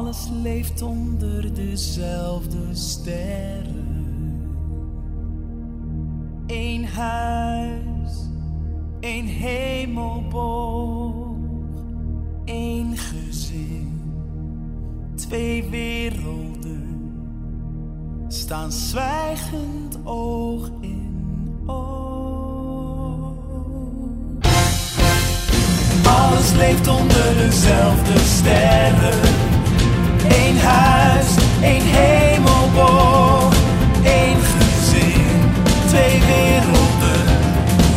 Alles leeft onder dezelfde sterren. Eén huis, één hemelboog, één gezin, twee werelden staan zwijgend oog in oog. Alles leeft onder dezelfde sterren. Huis, één hemelboog, één gezin, twee werelden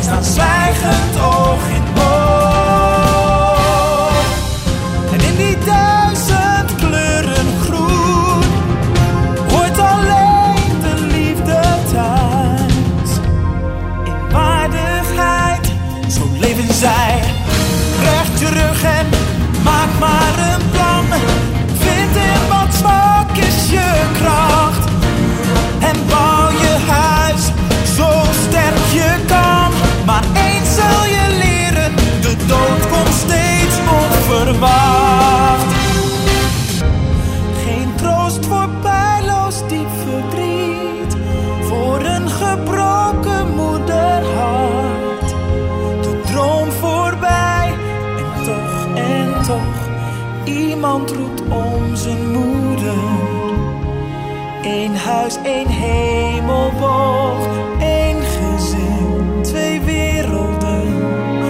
staan zwijgend oog in oog. En in die duizend kleuren groen hoort alleen de liefde thuis. In waardigheid, zo leven zij. Recht je rug en maak maar een Geen troost voor pijloos diep verdriet. Voor een gebroken moederhart. De droom voorbij en toch en toch. Iemand roept om zijn moeder. Eén huis, één hemelboog, één gezin, twee werelden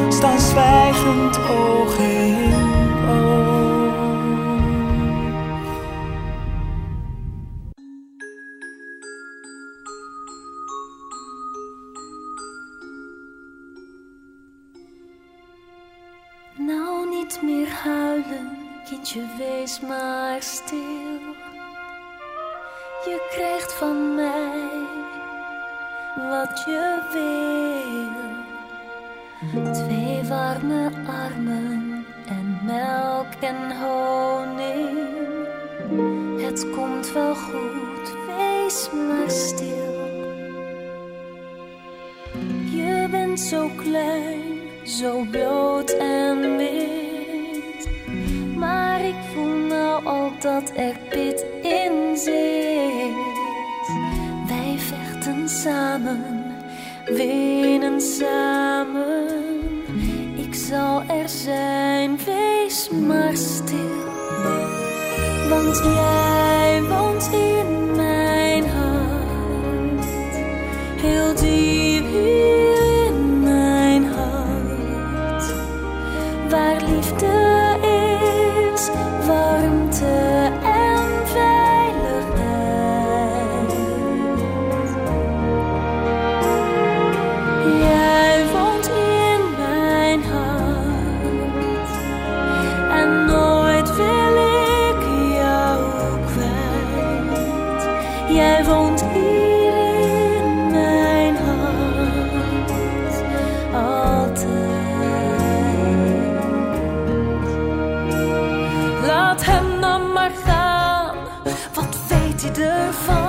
staan zwijgend oog in niet meer huilen, kindje, wees maar stil. Je krijgt van mij wat je wil. Twee warme armen en melk en honing. Het komt wel goed, wees maar stil. Je bent zo klein, zo bloot en wit. dat er pit in zit. Wij vechten samen, winnen samen. Ik zal er zijn, wees maar stil. Want jij woont in mijn hart, heel diep hier. 的风。